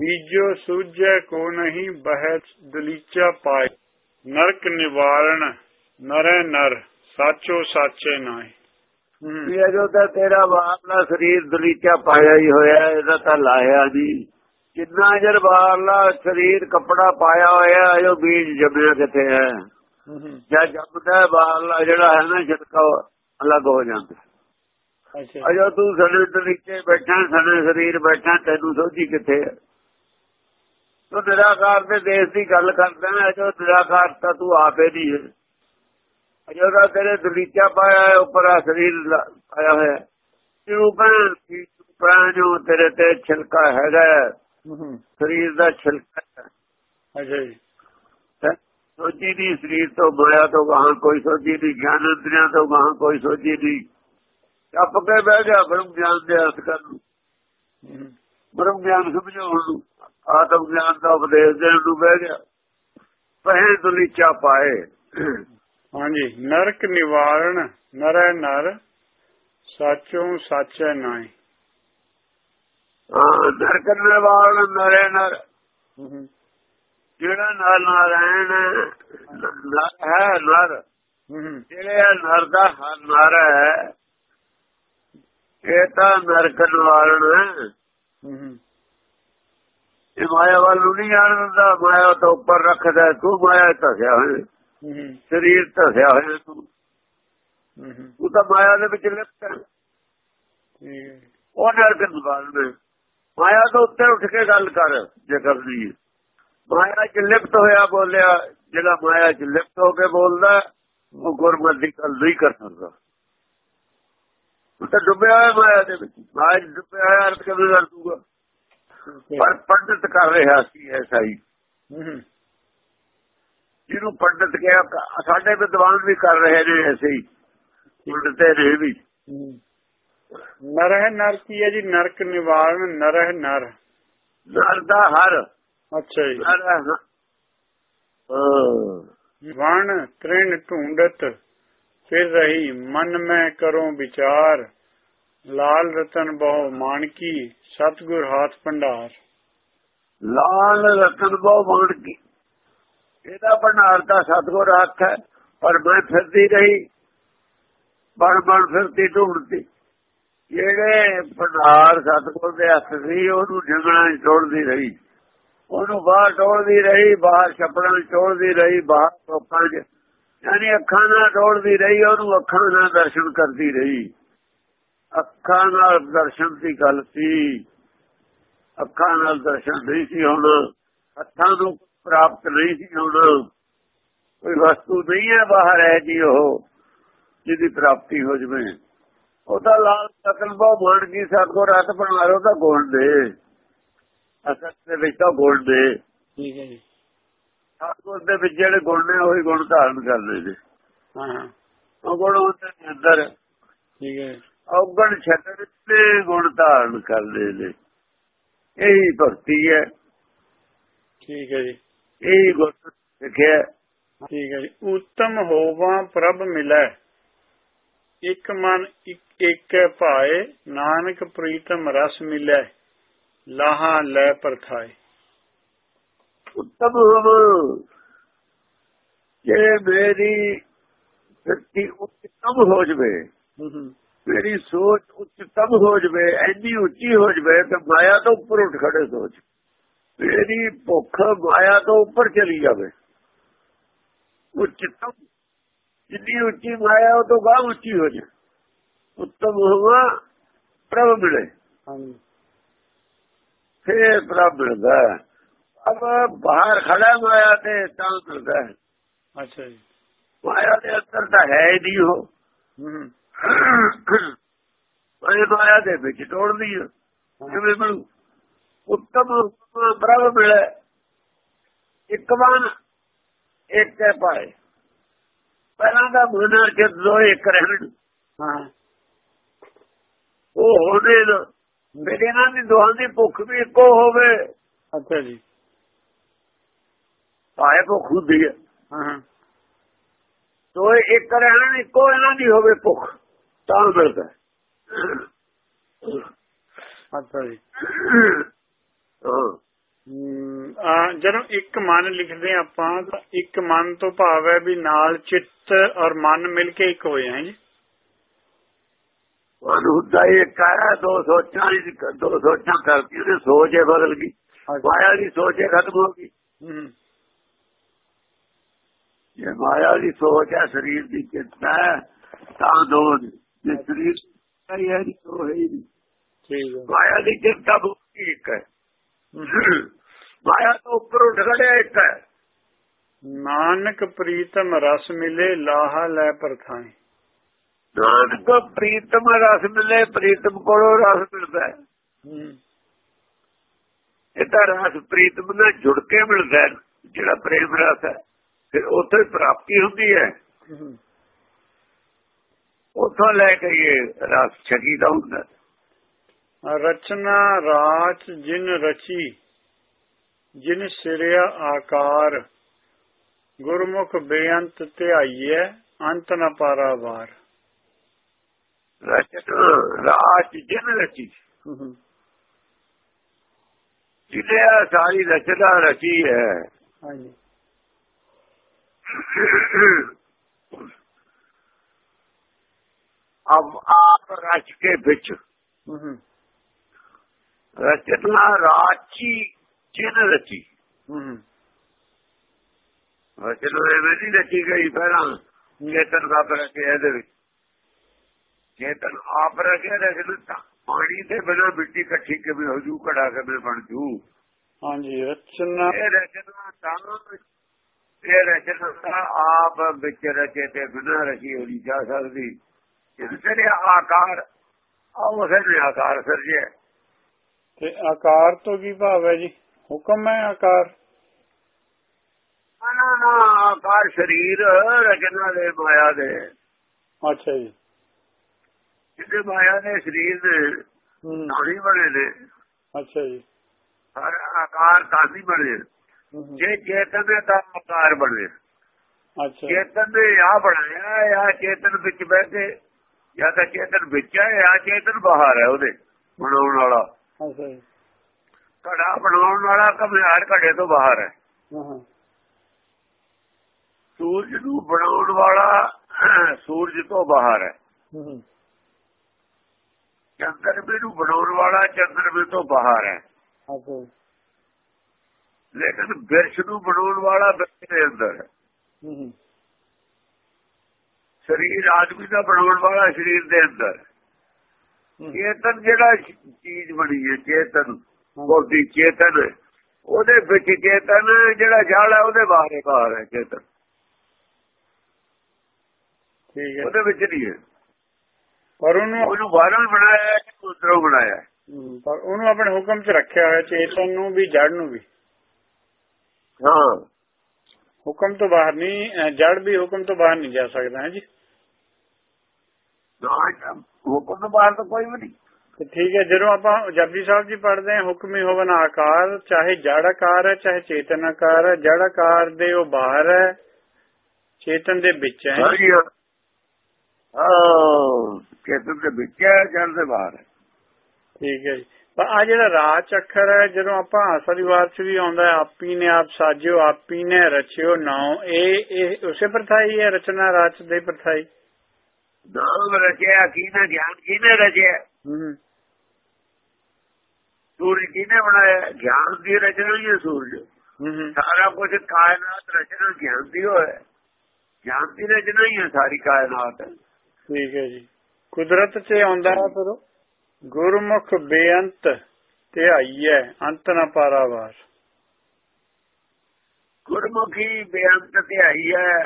ਬੀਜੋ ਸੂਝੈ ਕੋ ਨਹੀਂ ਬਹਿ ਦਲੀਚਾ ਪਾਏ। ਨਰਕ ਨਿਵਾਰਣ ਨਰੈ ਨਰ ਸਾਚੋ ਸਾਚੇ ਨਾਏ ਹੂੰ। ਵੀ ਅਜੋ ਤਾਂ ਤੇਰਾ ਬਾਹਰਲਾ ਸਰੀਰ ਦਲੀਚਾ ਪਾਇਆ ਹੀ ਹੋਇਆ ਇਹਦਾ ਤਾਂ ਲਾਇਆ ਨਹੀਂ ਕਿੰਨਾ ਜਰ ਬਾਹਰਲਾ ਸਰੀਰ ਕੱਪੜਾ ਪਾਇਆ ਹੋਇਆ ਅਜੋ ਬੀਜ ਜੰਮਿਆ ਕਿੱਥੇ ਹੈ? ਜਦ ਜੰਮਦਾ ਬਾਹਰਲਾ ਜਿਹੜਾ ਹੈ ਨਾ ਛਿੜਕਾ ਅਲੱਗ ਹੋ ਜਾਂਦਾ। ਅਜੋ ਤੂੰ ਸਾਡੇ ਦਲੀਚੇ ਬੈਠਾ ਸਾਡੇ ਸਰੀਰ ਬੈਠਾ ਤੈਨੂੰ ਸੋਝੀ ਕਿੱਥੇ ਹੈ? ਤੂੰ ਨਿਰਾਕਾਰ ਦੇ ਦੇਸ਼ ਦੀ ਗੱਲ ਕਰਦਾ ਹੈ ਅਜੋ ਨਿਰਾਕਾਰ ਤਾਂ ਤੂੰ ਆਪੇ ਨਹੀਂ ਹੈ। ਅਜੋ ਦਾ ਤੇਰੇ ਦਲੀਚਾ ਪਾਇਆ ਹੈ ਉੱਪਰ ਆ ਸਰੀਰ ਪਾਇਆ ਹੋਇਆ। ਹੈ। ਤੂੰ ਤੂੰ ਕਹਿ ਜੋ ਤੇਰੇ ਤੇ ਛਿਲਕਾ ਹੈਗਾ ਸਰੀਰ ਦਾ ਛਿਲਕਾ ਹੈ। ਅੱਛਾ ਜੀ? ਸੋਝੀ ਨਹੀਂ ਸਰੀਰ ਤੋਂ ਮਾਇਆ ਤੋਂ ਗਾਹਾਂ ਕੋਈ ਸੋਝੀ ਨਹੀਂ ਗਿਆਨ ਇੰਦਰੀਆਂ ਤੋਂ ਗਾਹਾਂ ਕੋਈ ਸੋਝੀ ਨਹੀਂ ਚੱਪ ਕੇ ਬਹਿ ਗਿਆ ਬ੍ਰਹਮ ਗਿਆਨ ਦੇ ਅਰਥ ਕਰਨ ਬ੍ਰਹਮ ਗਿਆਨ ਸਮਝਾਉਣ ਨੂੰ ਆਤਮ ਗਿਆਨ ਦਾ ਉਪਦੇਸ਼ ਦੇਣ ਨੂੰ ਬਹਿ ਗਿਆ। ਪਹਿ ਦਲੀਚਾ ਪਾਏ। ਹਾਂਜੀ ਨਰਕ ਨਿਵਾਰਣ ਨਰੈ ਨਰ ਸਾਚੋ ਸਾਚੈ ਨਾਏ ਹਾਂ ਨਰਕਨ ਵਾਲ ਨਰੇ ਨਰ। ਜਿਹੜਾ ਨਰ ਨਾਰਾਇਣ ਨਰ ਹੈ ਨਰ। ਜਿਹੜੇ ਨਰ ਦਾ ਨਰ ਹੈ ਇਹ ਤਾਂ ਨਰਕਨ ਵਾਲਣ ਹੈ ਹੂੰ। ਇਹ ਮਾਇਆ ਵੱਲ ਨਹੀਂ ਜਾਣਦਾ ਮਾਇਆ ਤੋਂ ਉੱਪਰ ਰੱਖਦਾ ਤੂੰ ਮਾਇਆ ਧਸਿਆ ਹੋਇਆ। ਹੂੰ। ਸਰੀਰ ਧਸਿਆ ਹੋਇਆ ਤੂੰ। ਹੂੰ ਤੂੰ ਤਾਂ ਮਾਇਆ ਦੇ ਵਿੱਚ ਲਿਪਟ ਹੈ। ਉਹ ਨਰਕਨ ਵਾਲਣ ਮਾਇਆ ਤੋਂ ਉੱਤੇ ਉੱਠ ਕੇ ਗੱਲ ਕਰ ਜੇ ਕਰਦੀ ਹੈ। ਮਾਇਆ ਚ ਲਿਪਤ ਹੋਇਆ ਬੋਲਿਆ ਜਿਹੜਾ ਮਾਇਆ ਚ ਲਿਪਤ ਹੋ ਕੇ ਬੋਲਦਾ ਉਹ ਗੁਰਮਤਿ ਦੀ ਗੱਲ ਨਹੀਂ ਕਰ ਸਕਦਾ। ਉਹ ਤਾਂ ਡੁੱਬਿਆ ਹੋਇਆ ਮਾਇਆ ਦੇ ਵਿੱਚ। ਮਾਇਆ ਡੁੱਬਿਆ ਹੋਇਆ ਅਰਥ ਕਿਵੇਂ ਕਰ ਦੂਗਾ ਪਰ ਪੰਡਿਤ ਕਰ ਰਿਹਾ ਸੀ ਐਸਾ ਹੀ ਜਿਹਨੂੰ ਪੰਡਿਤ ਕਿਹਾ ਸਾਡੇ ਵਿਦਵਾਨ ਵੀ ਕਰ ਰਹੇ ਨੇ ਐਸੇ ਹੀ ਪੰਡਿਤ ਨੇ ਵੀ। ਨਰਹਿ ਨਰ ਕੀ ਹੈ ਜੀ? ਨਰਕ ਨਿਵਾਰਣ ਨਰਹਿ ਨਰ। ਨਰ ਦਾ ਹਰ। ਅੱਛਾ ਜੀ। ਵਣ ਤ੍ਰਿਣ ਢੂੰਡਤ ਫਿਰ ਰਹੀ, ਮਨ ਮੈਂ ਕਰੋ ਵਿਚਾਰ, ਲਾਲ ਰਤਨ ਬਹੁ ਮਾਨਕੀ, ਸਤਗੁਰ ਹਾਥ ਭੰਡਾਰ। ਲਾਲ ਰਤਨ ਬਹੁ ਬਣ ਕੀ ਇਹਦਾ ਭੰਡਾਰ ਤਾਂ ਸਤਗੁਰ ਹੱਥ ਹੈ ਪਰ ਮੈਂ ਫਿਰਦੀ ਰਹੀ ਬਣ ਬਣ ਫਿਰਦੀ ਢੂੰਡਦੀ। ਜਿਹੜੇ ਭੰਡਾਰ ਸਤਗੁਰ ਦੇ ਹੱਥ ਸੀ, ਉਹਨੂੰ ਜੰਗਲਾਂ 'ਚ ਟੋੜਦੀ ਰਹੀ, ਉਹਨੂੰ ਬਾਹਰ ਟੋੜਦੀ ਰਹੀ, ਬਾਹਰ ਛੱਪੜਾਂ 'ਚ ਰਹੀ, ਬਾਹਰ ਲੋਕਾਂ 'ਚ ਯਾਨੀ ਅੱਖਾਂ ਨਾਲ ਟੋੜਦੀ ਰਹੀ, ਉਹਨੂੰ ਅੱਖਾਂ ਨਾਲ ਦਰਸ਼ਨ ਕਰਦੀ ਰਹੀ। ਅੱਖਾਂ ਨਾਲ ਦਰਸ਼ਨ ਦੀ ਗੱਲ ਸੀ। ਅੱਖਾਂ ਨਾਲ ਦਰਸ਼ਨ ਨਹੀਂ ਸੀ ਹੁਣ। ਹੱਥਾਂ ਨੂੰ ਪ੍ਰਾਪਤ ਨਹੀਂ ਸੀ ਹੁਣ। ਕੋਈ ਵਸਤੂ ਨਹੀਂ ਹੈ ਬਾਹਰ ਹੈ ਜੀ ਉਹ, ਜਿਹਦੀ ਪ੍ਰਾਪਤੀ ਹੋ ਜਵੇ। ਉਹ ਲਾਲ ਸਕਲ ਬਹੁ ਬਣ ਗਈ ਸਤਗੁਰ ਹੱਥ ਬਣਾਰੋ ਤਾਂ ਗੋਲ ਦੇ। ਅਸਲ ਦੇ ਵਿੱਚ ਤਾਂ ਗੋਲ ਦੇ। ਠੀਕ ਹੈ ਜੀ। ਸਤਗੁਰ ਦੇ ਵਿੱਚ ਜਿਹੜੇ ਗੁਣ ਨੇ ਉਹੀ ਗੁਣ ਧਾਰਨ ਕਰਦੇ ਨੇ ਹਾਂ ਹਾਂ। ਉਹ ਗੁਣ ਉਹਦੇ ਅੰਦਰ ਠੀਕ ਹੈ। ਔਗਣ ਛੱਡਣ ਤੇ ਗੁਣ ਧਾਰਨ ਕਰਦੇ ਨੇ। ਇਹੀ ਭਗਤੀ ਹੈ। ਠੀਕ ਹੈ ਜੀ। ਇਹੀ ਗੁਣ ਸਿੱਖਿਆ। ਠੀਕ ਹੈ ਜੀ। ਉਤਮ ਹੋਵਾਂ ਪ੍ਰਭ ਮਿਲੈ। ਇੱਕ ਮਨ ਇੱਕ ਏਕੈ ਭਾਏ ਨਾਨਕ ਪ੍ਰੀਤਮ ਰਸ ਮਿਲੈ। ਲਾਹਾ ਲੈ ਪਰਥਾਏ ਉੱਤਮ ਹੋਵ ਜੇ ਮੇਰੀ ਸੱਚੀ ਉੱਤਮ ਹੋ ਜਵੇ ਮੇਰੀ ਸੋਚ ਉੱਚਤਮ ਹੋ ਜਵੇ ਐਨੀ ਉੱਚੀ ਹੋ ਜਵੇ ਕਿ ਮਾਇਆ ਤੋਂ ਉੱਪਰ ਉੱਠ ਖੜੇ ਸੋਚ ਮੇਰੀ ਭੁੱਖ ਮਾਇਆ ਤੋਂ ਉੱਪਰ ਚਲੀ ਜਾਵੇ ਉੱਚਤਮ ਜਿੰਨੀ ਉੱਚੀ ਮਾਇਆ ਉਹ ਤੋਂ ਗਾਂ ਉੱਚੀ ਹੋ ਜਾਵੇ ਉੱਤਮ ਹੋਵਾ ਪ੍ਰਭ ਮਿਲੇ ਹਾਂਜੀ ਫੇਰ ਪ੍ਰਭ ਮਿਲਦਾ। ਅਬ ਬਾਹਰ ਖੜਾ ਮਾਇਆ ਤੇ ਤਾਂ ਮਿਲਦਾ ਹੈ। ਅੱਛਾ ਜੀ। ਮਾਇਆ ਦੇ ਅੰਦਰ ਤਾਂ ਹੈ ਹੀ ਨਹੀਂ ਉਹ। ਹੂੰ ਮਾਇਆ ਦੇ ਵਿੱਚ ਟੋੜਦੀ ਹੈ। ਜਿਵੇਂ ਮਿਲੂ ਉੱਤਮ ਪ੍ਰਭ ਮਿਲੇ। ਇੱਕ ਮਨ ਇੱਕ ਹੈ ਪਾਏ ਪਹਿਲਾਂ ਦਾ ਮਨ ਜਦ ਦੋ ਇੱਕ ਰਹਿਣ। ਹਾਂ। ਉਹ ਹੋਣੇ ਨਾ। ਮੇਰੇ ਇਹਨਾਂ ਦੀ ਦੋਹਾਂ ਦੀ ਭੁੱਖ ਵੀ ਇੱਕੋ ਹੋਵੇ। ਅੱਛਾ ਜੀ। ਪਾਏ ਭੁੱਖ ਹੁੰਦੀ ਹੈ ਹਾਂ। ਹਾਂ ਦੋ ਇੱਕ ਰਹਿਣ ਇੱਕੋ ਇਹਨਾਂ ਦੀ ਹੋਵੇ ਭੁੱਖ ਤਾਂ ਮਿਲਦਾ ਹੈ। ਅੱਛਾ ਜੀ। ਜਦੋਂ ਇੱਕ ਮਨ ਲਿਖਦੇ ਆਪਾਂ ਤਾਂ ਇੱਕ ਮਨ ਤੋਂ ਭਾਵ ਹੈ ਵੀ ਨਾਲ ਚਿੱਤ ਔਰ ਮਨ ਮਿਲ ਕੇ ਇੱਕ ਹੋਏ ਹੈ ਜੀ? ਹੁੰਦਾ ਇੱਕ ਹੈ ਦੋ ਸੋਚਾਂ ਹੀ ਦੋ ਸੋਚਾਂ ਕਰਦੀ ਉਹਦੀ ਸੋਚ ਹੀ ਬਦਲ ਗਈ। ਮਾਇਆ ਦੀ ਸੋਚ ਹੀ ਖਤਮ ਹੋ ਗਈ। ਮਾਇਆ ਦੀ ਸੋਚ ਹੈ ਸਰੀਰ ਦੀ ਚਿੰਤਾ ਹੈ ਤਾਂ ਦੋ। ਜੇ ਸਰੀਰ ਹੈ ਨਹੀਂ ਦੋ ਹੈ ਨਹੀਂ। ਠੀਕ ਹੈ। ਮਾਇਆ ਦੀ ਚਿੰਤਾ ਬੁੱਧੀ ਇੱਕ ਹੈ। ਮਾਇਆ ਤੋਂ ਉੱਪਰ ਉੱਠ ਖੜਿਆ ਇੱਕ ਹੈ। ਨਾਨਕ ਪ੍ਰੀਤਮ ਰਸ ਮਿਲੇ ਲਾਹਾ ਲੈ ਪਰਥਾਈ। ਨਾਨਕ ਪ੍ਰੀਤਮ ਰਸ ਮਿਲੇ ਪ੍ਰੀਤਮ ਕੋਲੋਂ ਰਸ ਮਿਲਦਾ ਹੈ। ਤਾਂ ਰਸ ਪ੍ਰੀਤਮ ਨਾਲ ਜੁੜ ਕੇ ਮਿਲਦਾ ਜਿਹੜਾ ਪ੍ਰੇਮ ਰਸ ਹੈ। ਫਿਰ ਉੱਥੇ ਪ੍ਰਾਪਤੀ ਹੁੰਦੀ ਹੈ। ਉੱਥੋਂ ਲੈ ਕੇ ਇਹ ਰਸ ਛਕੀਦਾ ਹੁੰਦਾ। ਹੈ। ਰਚਨਾ ਰਾਚ ਜਿਨ ਰਚੀ ਜਿਨ ਸਿਰਿਆ ਆਕਾਰ ਗੁਰਮੁਖ ਬੇਅੰਤ ਧਿਆਈਐ ਅੰਤ ਨ ਪਾਰਾਵਾਰ ਰਚਨਾ ਰਾਜ ਜਿਨ ਰਚੀ। ਜਿਹਨੇ ਸਾਰੀ ਰਚਨਾ ਰਚੀ ਹੈ ਹਾਂਜੀ। ਰਚ ਕੇ ਵਿੱਚ ਹੂੰ ਰਚਨਾ ਰਾਚੀ ਜਿਨ ਰਚੀ ਹੂੰ ਰਚਨਾ ਐਵੇਂ ਨਹੀਂ ਰਚੀ ਗਈ ਪਹਿਲਾਂ ਚੇਤਨ ਦਾ ਰਚਿਆ ਇਹਦੇ ਵਿੱਚ ਚੇਤਨ ਆਪ ਰਚਿਆ ਰਚਨਾ ਪਾਣੀ ਦੇ ਬਿਨਾਂ ਮਿੱਟੀ ਇਕੱਠੀ ਕਿਵੇਂ ਹੋ ਜੂ ਘੜਾ ਕਿਵੇਂ ਬਣ ਜੂ ਹਾਂਜੀ ਰਚਨਾ ਇਹ ਰਚਨਾ ਤਾਂ ਇਹ ਰਚਨਾ ਆਪ ਵਿੱਚ ਰਚੇ ਤੇ ਬਿਨਾਂ ਰਚੀ ਹੋਣੀ ਜਾ ਸਕਦੀ। ਦੇ ਆਕਾਰ ਆਹ ਉਸੇ ਨੇ ਆਕਾਰ ਸਰਜਿਆ। ਤੇ ਆਕਾਰ ਤੋਂ ਕੀ ਭਾਵ ਹੈ ਜੀ? ਹੁਕਮ ਹੈ ਆਕਾਰ? ਨਾ ਨਾ ਨਾ ਆਕਾਰ ਸਰੀਰ ਰਚਨਾ ਦੇ ਮਾਇਆ ਦੇ। ਅੱਛਾ ਜੀ। ਜਿਹਦੇ ਮਾਇਆ ਦੇ ਸਰੀਰ ਦੇ ਨਾੜੀ ਬਣੇ ਨੇ। ਅੱਛਾ ਜੀ। ਹਰ ਆਕਾਰ ਨਹੀਂ ਬਣੇ। ਜੇ ਚੇਤਨ ਦੇ ਤਾਂ ਆਕਾਰ ਬਣੇ। ਅੱਛਾ। ਚੇਤਨ ਨੇ ਆ ਬਣਾਇਆ ਜਾਂ ਚੇਤਨ ਵਿੱਚ ਬਹਿ ਕੇ ਜਾਂ ਤਾਂ ਚੇਤਨ ਵਿੱਚ ਹੈ ਜਾਂ ਚੇਤਨ ਬਾਹਰ ਹੈ ਉਹਦੇ ਬਣਾਉਣ ਵਾਲਾ। ਅੱਛਾ ਘੜਾ ਬਣਾਉਣ ਵਾਲਾ ਕਮਿਆਰ ਘੜੇ ਤੋਂ ਬਾਹਰ ਹੈ। ਸੂਰਜ ਨੂੰ ਬਣਾਉਣ ਵਾਲਾ ਸੂਰਜ ਤੋਂ ਬਾਹਰ ਹੈ। ਹੂੰ ਚੰਦਰਮੇ ਨੂੰ ਬਣਾਉਣ ਵਾਲਾ ਚੰਦਰਮੇ ਤੋਂ ਬਾਹਰ ਹੈ। ਅੱਛਾ ਲੇਕਿਨ ਬਿਰਸ਼ ਨੂੰ ਬਣਾਉਣ ਵਾਲਾ ਬਿਰਸ਼ ਦੇ ਅੰਦਰ ਹੈ। ਹੂੰ ਸਰੀਰ ਆਦਮੀ ਦਾ ਬਣਾਉਣ ਵਾਲਾ ਸਰੀਰ ਦੇ ਅੰਦਰ ਚੇਤਨ ਜਿਹੜਾ ਚੀਜ਼ ਬਣੀ ਹੈ ਚੇਤਨ ਬੋਧੀ ਚੇਤਨ ਉਹਦੇ ਵਿੱਚ ਚੇਤਨ ਜਿਹੜਾ ਜੜ ਹੈ ਉਹਦੇ ਬਾਹਰ ਬਾਹਰ ਹੈ ਚੇਤਨ। ਠੀਕ ਹੈ। ਉਹਦੇ ਵਿੱਚ ਨਹੀਂ ਹੈ। ਪਰ ਉਹਨੂੰ ਉਹਨੂੰ ਬਾਹਰੋਂ ਬਣਾਇਆ ਹੈ ਕਿ ਅੰਦਰੋਂ ਬਣਾਇਆ ਪਰ ਉਹਨੂੰ ਆਪਣੇ ਹੁਕਮ 'ਚ ਰੱਖਿਆ ਹੋਇਆ ਚੇਤਨ ਨੂੰ ਵੀ ਜੜ ਨੂੰ ਵੀ। ਹਾਂ। ਹੁਕਮ ਤੋਂ ਬਾਹਰ ਨਹੀਂ ਜੜ ਵੀ ਹੁਕਮ ਤੋਂ ਬਾਹਰ ਨਹੀਂ ਜਾ ਸਕਦਾ ਹੈ ਜੀ? ਹੁਕਮ ਤੋਂ ਬਾਹਰ ਤਾਂ ਕੋਈ ਵੀ ਨਹੀਂ। ਤੇ ਠੀਕ ਹੈ ਜਦੋਂ ਆਪਾਂ ਜਪਜੀ ਸਾਹਿਬ ਜੀ ਪੜ੍ਹਦੇ ਹਾਂ ਹੁਕਮੀ ਹੋਵਨ ਆਕਾਰ ਚਾਹੇ ਜੜ ਆਕਾਰ ਹੈ ਚਾਹੇ ਚੇਤਨ ਆਕਾਰ ਹੈ ਜੜ ਆਕਾਰ ਦੇ ਉਹ ਬਾਹਰ ਹੈ ਚੇਤਨ ਦੇ ਵਿੱਚ ਹੈ। ਹਾਂ ਚੇਤਨ ਦੇ ਵਿੱਚ ਹੈ ਜੜ ਦੇ ਬਾਹਰ ਹੈ। ਠੀਕ ਹੈ ਜੀ। ਪਰ ਆ ਜਿਹੜਾ ਰਾਜ ਅੱਖਰ ਹੈ ਜਦੋਂ ਆਪਾਂ ਆਸਰੀਵਾਰ ਚ ਵੀ ਆਉਂਦਾ ਹੈ ਆਪੀ ਨੇ ਆਪ ਸਾਜਿਓ ਆਪੀ ਨੇ ਰਚਿਓ ਨਾਉ ਇਹ ਇਹ ਉਸੇ ਪ੍ਰਥਾਈ ਹੈ ਰਚਨਾ ਰਾਚ ਦੇ ਪ੍ਰਥਾਈ? ਨਾਮ ਰਚਿਆ ਕਿਹਨੇ ਗਿਆਨ ਕਿਹਨੇ ਰਚਿਆ? ਹੂੰ। ਸੂਰਜ ਕਿਹਨੇ ਬਣਾਇਆ? ਗਿਆਨ ਦੀ ਰਚਨਾ ਹੀ ਹੈ ਸੂਰਜ। ਸਾਰਾ ਕੁਝ ਕਾਇਨਾਤ ਰਚਨਾ ਗਿਆਨ ਦੀ ਹੋਇਆ ਗਿਆਨ ਦੀ ਰਚਨਾ ਹੀ ਹੈ ਸਾਰੀ ਕਾਇਨਾਤ। ਠੀਕ ਹੈ ਜੀ। ਕੁਦਰਤ 'ਚ ਆਉਂਦਾ ਹੈ ਫਿਰ। ਗੁਰਮੁਖ ਬੇਅੰਤ ਧਿਆਈਐ ਅੰਤ ਨ ਪਾਰਾਵਾਰ। ਗੁਰਮੁਖੀ ਬੇਅੰਤ ਧਿਆਈ ਹੈ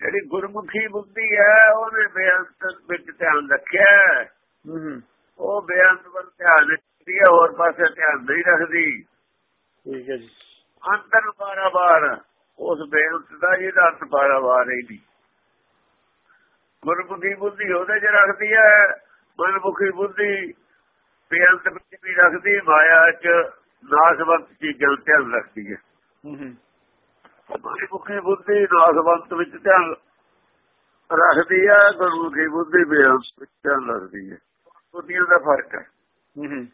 ਜਿਹੜੀ ਗੁਰਮੁਖੀ ਬੁੱਧੀ ਹੈ ਉਹਨੇ ਬੇਅੰਤ ਵਿੱਚ ਧਿਆਨ ਰੱਖਿਆ ਹੈ। ਹੂੰ ਹੂੰ ਉਹ ਬੇਅੰਤ ਵੱਲ ਧਿਆਨ ਰੱਖਦੀ ਹੈ ਹੋਰ ਪਾਸੇ ਧਿਆਨ ਨਹੀਂ ਰੱਖਦੀ। ਠੀਕ ਹੈ ਜੀ। ਅੰਤਰ ਬਾਰ ਉਸ ਬੇਅੰਤ ਦਾ ਜਿਹਦਾ ਅੰਤ ਬਾਰ ਹੀ ਨਹੀਂ। ਗੁਰਮੁਖੀ ਬੁੱਧੀ ਉਹਦੇ ਚ ਰੱਖਦੀ ਹੈ ਮਨਮੁਖੀ ਬੁੱਧੀ ਬੇਅੰਤ ਵਿੱਚ ਵੀ ਰੱਖਦੀ ਮਾਇਆ ਚ ਨਾਸਵੰਤ ਚੀਜ਼ਾਂ ਤੇ ਧਿਆਨ ਰੱਖਦੀ ਹੈ। ਮਨਮੁਖੀ ਬੁੱਧੀ ਨਾਸਵੰਤ ਵਿੱਚ ਧਿਆਨ ਰੱਖਦੀ ਹੈ ਗੁਰਮੁਖੀ ਬੁੱਧੀ ਬੇਅੰਤ ਵਿੱਚ ਧਿਆਨ ਰੱਖਦੀ ਹੈ। ਬੁੱਧੀਆਂ ਦਾ ਫ਼ਰਕ ਹੂੰ।